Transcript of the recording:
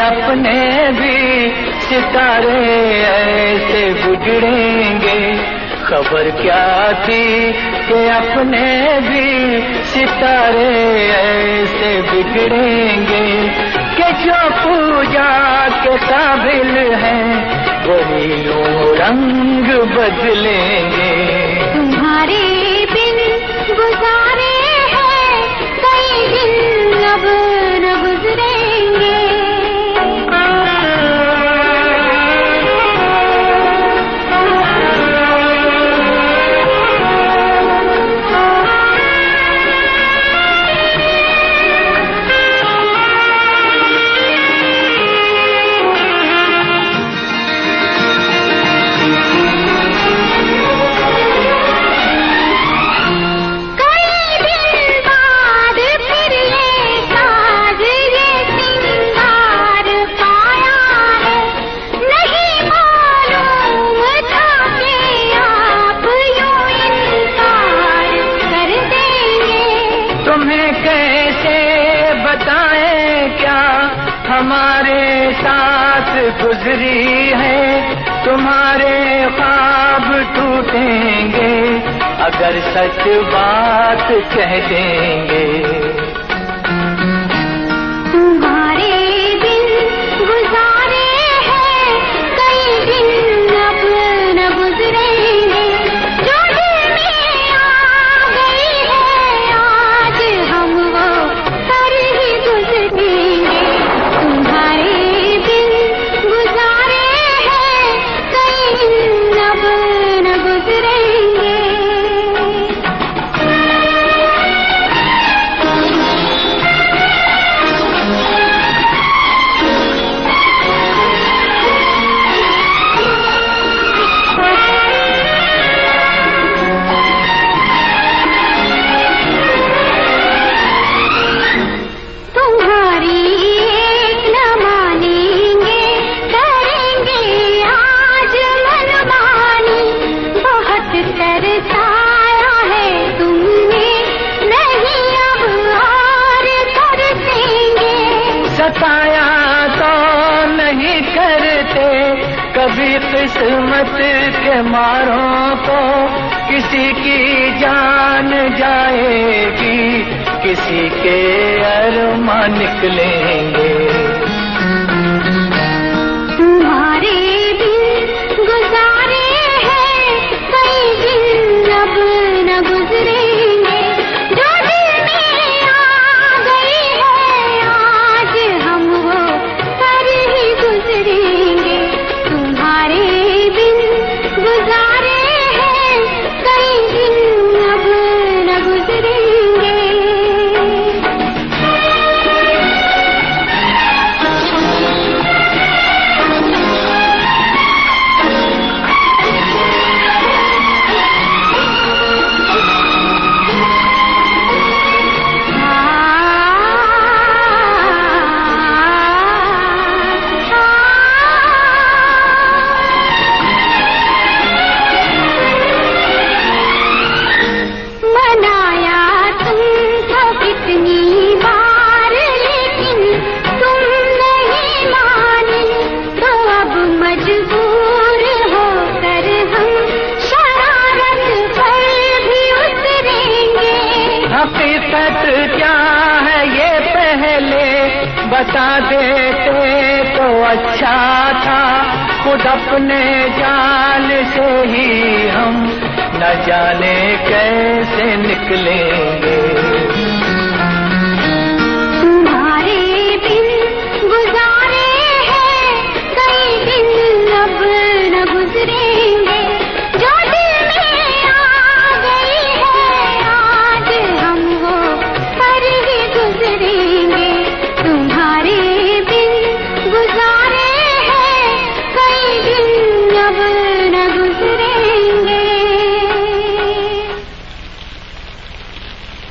اپنے بھی ستارے ایسے بگڑیں گے۔ خبر کیا تھی کہ اپنے بھی ستارے ایسے بگڑیں گے کہ جو پوجا کے قابل ہیں، وہی رنگ بدلیں گے۔ تمہارے بن گزارے انہیں کیسے بتائیں کیا ہمارے ساتھ گزری ہے؟ تمہارے خواب ٹوٹیں گے، اگر سچ بات کہہ دیں گے۔ ستایا تو نہیں کرتے کبھی قسمت کے ماروں کو کسی کی جان جائے گی، کسی کے ارمان نکلیں گے۔ بتا دیتے تو اچھا تھا، خود اپنے جال سے ہی ہم نہ جانے کیسے نکلیں گے۔